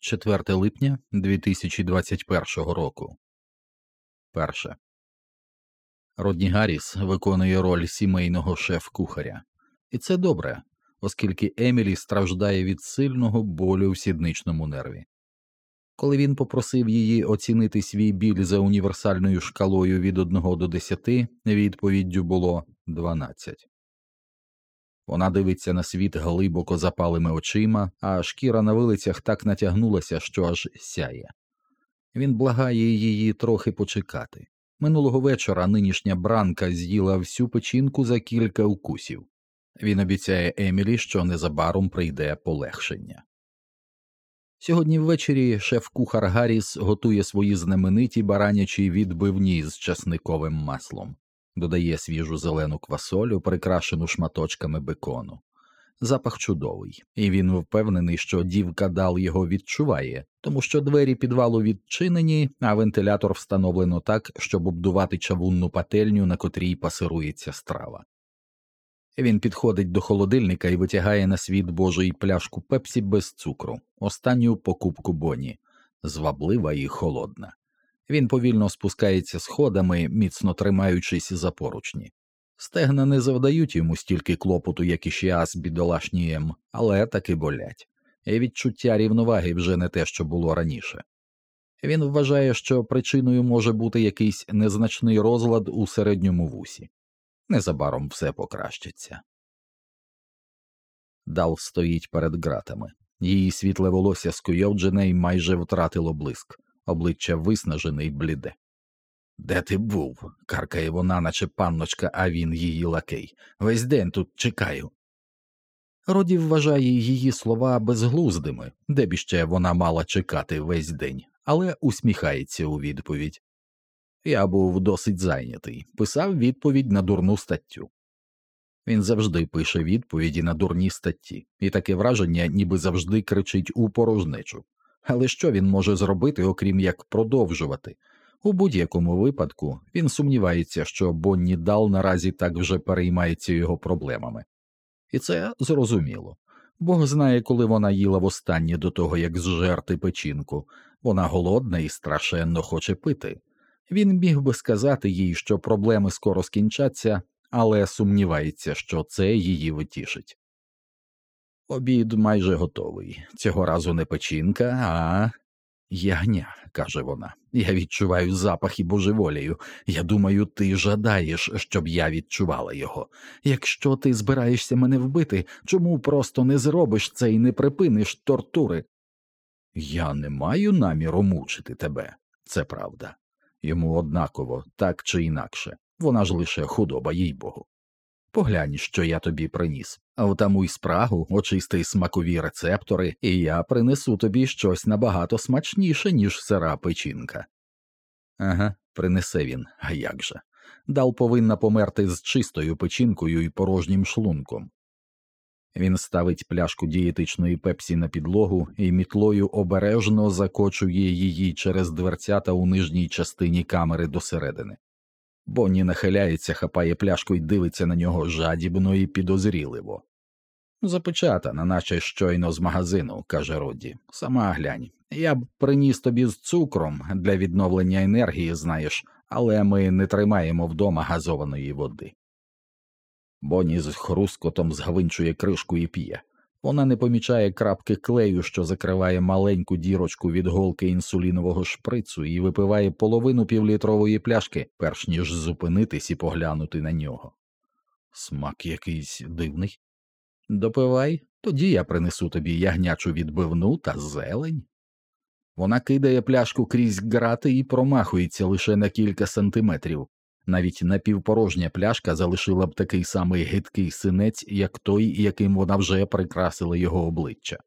4 липня 2021 року. Перше. Родні Гарріс виконує роль сімейного шеф-кухаря, і це добре, оскільки Емілі страждає від сильного болю в сідничному нерві. Коли він попросив її оцінити свій біль за універсальною шкалою від 1 до 10, відповіддю було 12. Вона дивиться на світ глибоко запалими очима, а шкіра на вилицях так натягнулася, що аж сяє. Він благає її трохи почекати. Минулого вечора нинішня бранка з'їла всю печінку за кілька укусів. Він обіцяє Емілі, що незабаром прийде полегшення. Сьогодні ввечері шеф-кухар Гарріс готує свої знамениті баранячі відбивні з часниковим маслом додає свіжу зелену квасолю, прикрашену шматочками бекону. Запах чудовий, і він впевнений, що дівка дал його відчуває, тому що двері підвалу відчинені, а вентилятор встановлено так, щоб обдувати чавунну пательню, на котрій пасирується страва. Він підходить до холодильника і витягає на світ божий пляшку пепсі без цукру, останню покупку боні, зваблива і холодна. Він повільно спускається сходами, міцно тримаючись за поручні. Стегна не завдають йому стільки клопоту, як і щас бідолашнієм, але таки болять, і відчуття рівноваги вже не те, що було раніше. Він вважає, що причиною може бути якийсь незначний розлад у середньому вусі. Незабаром все покращиться. Дал стоїть перед ґратами. Її світле волосся скуйовджене і майже втратило блиск обличчя виснажене й бліде. Де ти був? каркає вона, наче панночка, а він її лакей. Весь день тут чекаю. Роді вважає її слова безглуздими, де б іще вона мала чекати весь день, але усміхається у відповідь. Я був досить зайнятий, писав відповідь на дурну статтю. Він завжди пише відповіді на дурні статті, і таке враження, ніби завжди кричить у порожнечу. Але що він може зробити, окрім як продовжувати? У будь-якому випадку він сумнівається, що Бонні Дал наразі так вже переймається його проблемами. І це зрозуміло. Бог знає, коли вона їла востаннє до того, як зжерти печінку, вона голодна і страшенно хоче пити. Він міг би сказати їй, що проблеми скоро скінчаться, але сумнівається, що це її витішить. Обід майже готовий. Цього разу не печінка, а ягня, каже вона. Я відчуваю запах і божеволію. Я думаю, ти жадаєш, щоб я відчувала його. Якщо ти збираєшся мене вбити, чому просто не зробиш це і не припиниш тортури? Я не маю наміру мучити тебе, це правда. Йому однаково, так чи інакше. Вона ж лише худоба, їй богу. Поглянь, що я тобі приніс, а втамуй спрагу, очисти смакові рецептори, і я принесу тобі щось набагато смачніше, ніж сира печінка. Ага, принесе він, а як же. Дал повинна померти з чистою печінкою і порожнім шлунком. Він ставить пляшку дієтичної пепсі на підлогу і мітлою обережно закочує її через дверцята у нижній частині камери досередини. Бонні нахиляється, хапає пляшку і дивиться на нього жадібно і підозріливо. Запечатана, наче щойно з магазину, каже Родді. Сама глянь. Я б приніс тобі з цукром для відновлення енергії, знаєш, але ми не тримаємо вдома газованої води. Бонні з хрускотом згвинчує кришку і п'є. Вона не помічає крапки клею, що закриває маленьку дірочку від голки інсулінового шприцу, і випиває половину півлітрової пляшки, перш ніж зупинитись і поглянути на нього. Смак якийсь дивний. Допивай, тоді я принесу тобі ягнячу відбивну та зелень. Вона кидає пляшку крізь грати і промахується лише на кілька сантиметрів, навіть напівпорожня пляшка залишила б такий самий гидкий синець, як той, яким вона вже прикрасила його обличчя.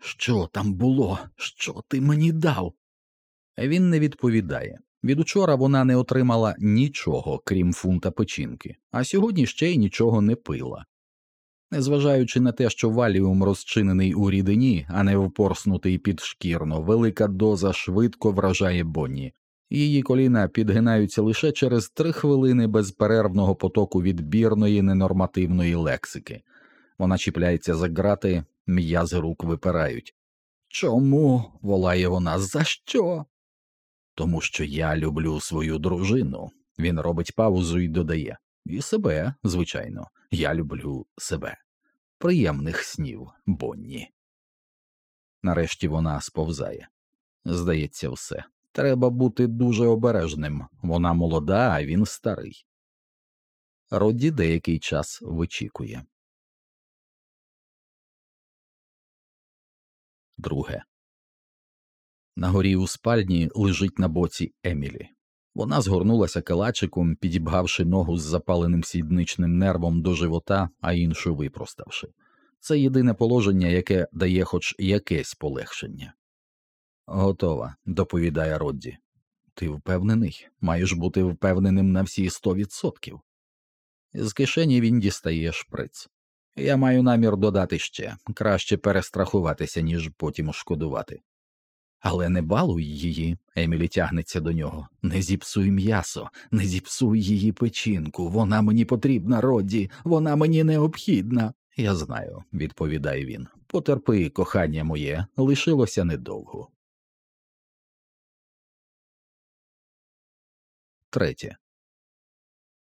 Що там було? Що ти мені дав? Він не відповідає. Від учора вона не отримала нічого, крім фунта печінки, а сьогодні ще й нічого не пила. Незважаючи на те, що валіум розчинений у рідині, а не впорснутий підшкірно, велика доза швидко вражає Бонні. Її коліна підгинаються лише через три хвилини безперервного потоку відбірної ненормативної лексики. Вона чіпляється за грати, м'язи рук випирають. Чому? волає вона, за що? Тому що я люблю свою дружину. Він робить паузу і додає І себе, звичайно, я люблю себе. Приємних снів, Бонні. Нарешті вона сповзає. Здається, все. Треба бути дуже обережним. Вона молода, а він старий. Родді деякий час вичікує. Друге. На горі у спальні лежить на боці Емілі. Вона згорнулася калачиком, підібгавши ногу з запаленим сідничним нервом до живота, а іншу випроставши. Це єдине положення, яке дає хоч якесь полегшення. Готова, доповідає Родді. Ти впевнений, маєш бути впевненим на всі сто відсотків. З кишені він дістає шприц. Я маю намір додати ще краще перестрахуватися, ніж потім шкодувати. Але не балуй її, Емілі тягнеться до нього. Не зіпсуй м'ясо, не зіпсуй її печінку. Вона мені потрібна, Родді, вона мені необхідна. Я знаю, відповідає він. Потерпи, кохання моє, лишилося недовго. Третє.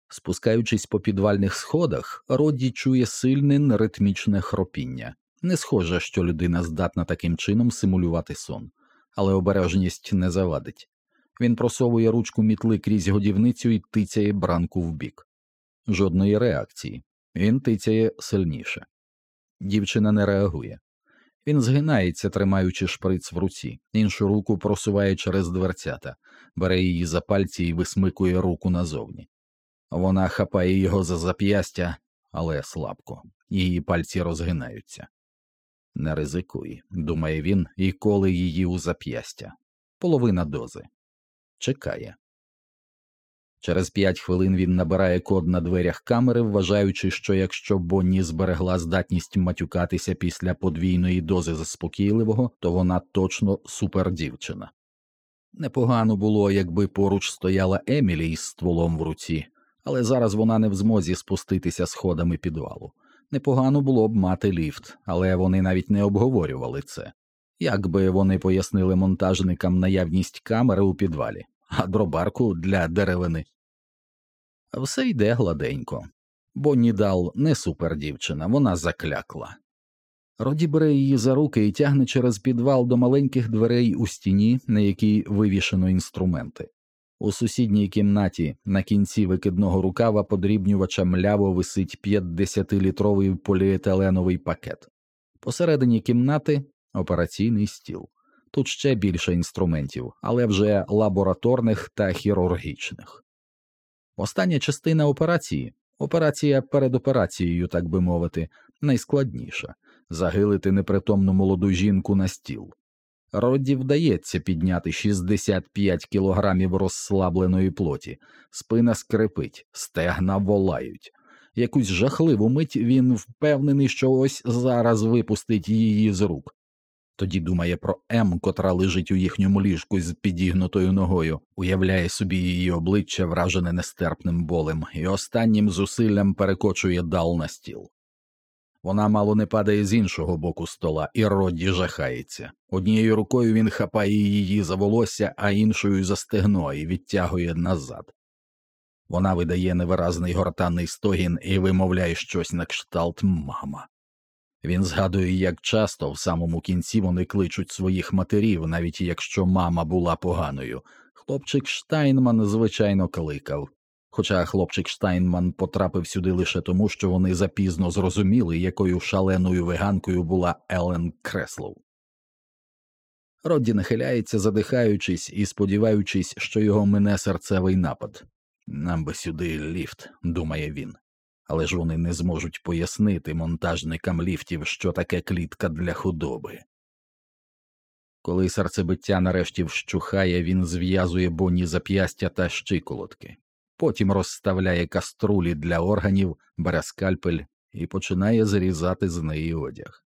Спускаючись по підвальних сходах, Родді чує сильне ритмічне хропіння. Не схоже, що людина здатна таким чином симулювати сон, але обережність не завадить. Він просовує ручку мітли крізь годівницю і тицяє бранку вбік. Жодної реакції. Він тицяє сильніше. Дівчина не реагує. Він згинається, тримаючи шприц в руці, іншу руку просуває через дверцята, бере її за пальці і висмикує руку назовні. Вона хапає його за зап'ястя, але слабко, її пальці розгинаються. Не ризикуй, думає він і коле її у зап'ястя. Половина дози. Чекає. Через п'ять хвилин він набирає код на дверях камери, вважаючи, що якщо Бонні зберегла здатність матюкатися після подвійної дози заспокійливого, то вона точно супердівчина. Непогано було, якби поруч стояла Емілі із стволом в руці, але зараз вона не в змозі спуститися сходами підвалу. Непогано було б мати ліфт, але вони навіть не обговорювали це. Якби вони пояснили монтажникам наявність камери у підвалі, а дробарку для деревини. Все йде гладенько. Бонні Дал не супердівчина, вона заклякла. Роді бере її за руки і тягне через підвал до маленьких дверей у стіні, на якій вивішено інструменти. У сусідній кімнаті на кінці викидного рукава подрібнювача мляво висить 50-літровий поліетиленовий пакет. Посередині кімнати операційний стіл. Тут ще більше інструментів, але вже лабораторних та хірургічних. Остання частина операції операція перед операцією, так би мовити, найскладніша загилити непритомну молоду жінку на стіл. Родді вдається підняти 65 кілограмів розслабленої плоті, спина скрипить, стегна волають. Якусь жахливу мить він впевнений, що ось зараз випустить її з рук. Тоді думає про М, котра лежить у їхньому ліжку з підігнутою ногою, уявляє собі її обличчя, вражене нестерпним болем, і останнім зусиллям перекочує дал на стіл. Вона мало не падає з іншого боку стола, і Родді жахається. Однією рукою він хапає її за волосся, а іншою за стегно і відтягує назад. Вона видає невиразний гортанний стогін і вимовляє щось на кшталт мама. Він згадує, як часто в самому кінці вони кличуть своїх матерів, навіть якщо мама була поганою. Хлопчик Штайнман, звичайно, кликав. Хоча хлопчик Штайнман потрапив сюди лише тому, що вони запізно зрозуміли, якою шаленою веганкою була Елен Креслоу. Родді нахиляється, задихаючись і сподіваючись, що його мине серцевий напад. Нам би сюди ліфт, думає він але ж вони не зможуть пояснити монтажникам ліфтів, що таке клітка для худоби. Коли серцебиття нарешті вщухає, він зв'язує боні зап'ястя та щиколотки, потім розставляє каструлі для органів, бере скальпель і починає зрізати з неї одяг.